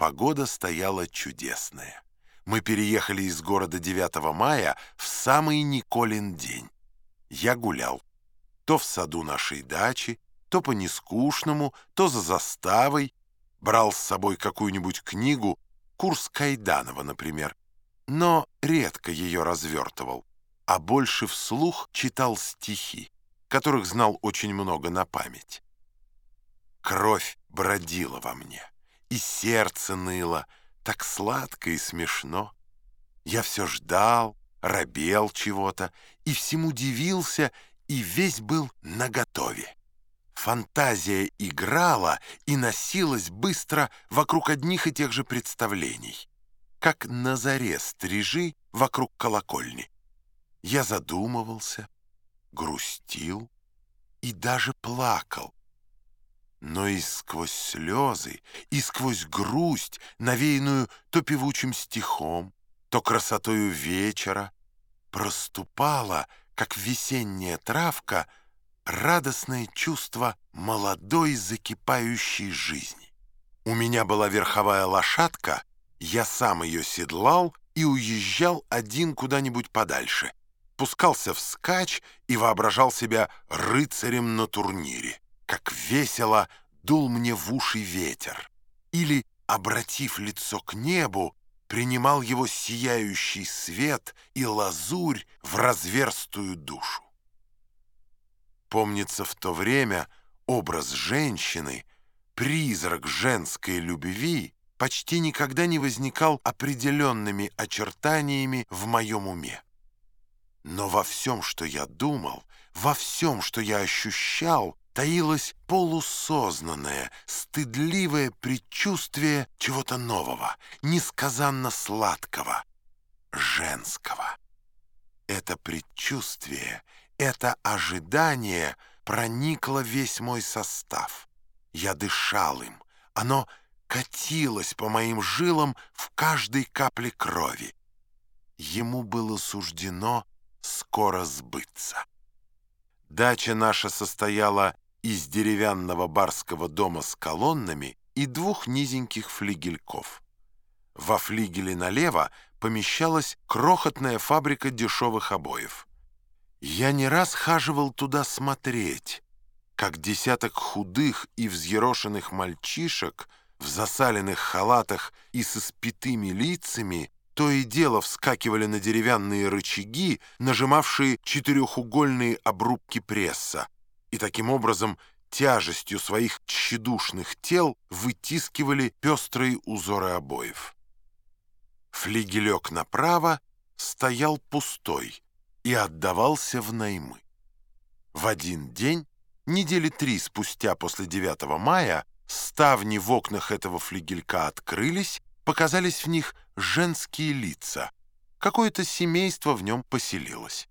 Погода стояла чудесная. Мы переехали из города 9 мая в самый Николин день. Я гулял. То в саду нашей дачи, то по нескучному, то за заставой. Брал с собой какую-нибудь книгу, курс Кайданова, например. Но редко ее развертывал, а больше вслух читал стихи, которых знал очень много на память. Кровь бродила во мне, и сердце ныло, так сладко и смешно. Я все ждал, робел чего-то, и всему дивился, и весь был наготове. Фантазия играла и носилась быстро вокруг одних и тех же представлений, как на заре стрижи вокруг колокольни. Я задумывался, грустил и даже плакал, но и сквозь слезы, и сквозь грусть, навеянную то певучим стихом, то красотою вечера, проступала, как весенняя травка, радостное чувство молодой закипающей жизни. У меня была верховая лошадка, я сам ее седлал и уезжал один куда-нибудь подальше, пускался в скач и воображал себя рыцарем на турнире как весело дул мне в уши ветер, или, обратив лицо к небу, принимал его сияющий свет и лазурь в разверстую душу. Помнится, в то время образ женщины, призрак женской любви почти никогда не возникал определенными очертаниями в моем уме. Но во всем, что я думал, во всем, что я ощущал, таилось полусознанное, стыдливое предчувствие чего-то нового, несказанно сладкого, женского. Это предчувствие, это ожидание проникло весь мой состав. Я дышал им, оно катилось по моим жилам в каждой капле крови. Ему было суждено скоро сбыться. Дача наша состояла из деревянного барского дома с колоннами и двух низеньких флигельков. Во флигеле налево помещалась крохотная фабрика дешевых обоев. Я не раз хаживал туда смотреть, как десяток худых и взъерошенных мальчишек в засаленных халатах и со спитыми лицами то и дело вскакивали на деревянные рычаги, нажимавшие четырехугольные обрубки пресса, и таким образом тяжестью своих тщедушных тел вытискивали пестрые узоры обоев. Флигелек направо стоял пустой и отдавался в наймы. В один день, недели три спустя после 9 мая, ставни в окнах этого флигелька открылись, показались в них женские лица. Какое-то семейство в нем поселилось.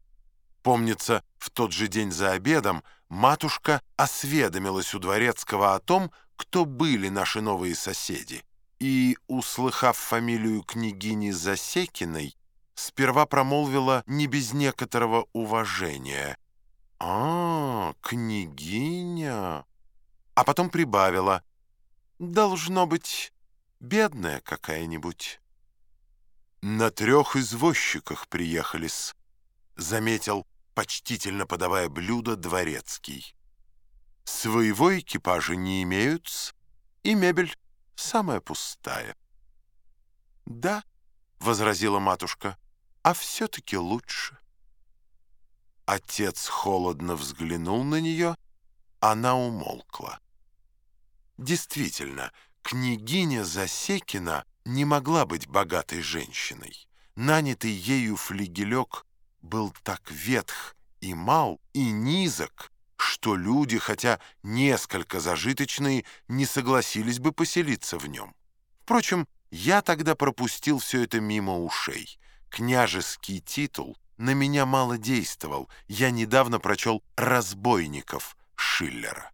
Помнится, тот же день за обедом матушка осведомилась у Дворецкого о том, кто были наши новые соседи, и, услыхав фамилию княгини Засекиной, сперва промолвила не без некоторого уважения. «А, княгиня!» А потом прибавила. «Должно быть, бедная какая-нибудь». «На трех извозчиках приехали-с», — заметил, почтительно подавая блюдо, дворецкий. «Своего экипажа не имеют, и мебель самая пустая». «Да», — возразила матушка, — «а все-таки лучше». Отец холодно взглянул на нее, она умолкла. Действительно, княгиня Засекина не могла быть богатой женщиной. Нанятый ею флигелек был так ветх и мал и низок, что люди, хотя несколько зажиточные, не согласились бы поселиться в нем. Впрочем, я тогда пропустил все это мимо ушей. Княжеский титул на меня мало действовал. Я недавно прочел «Разбойников» Шиллера.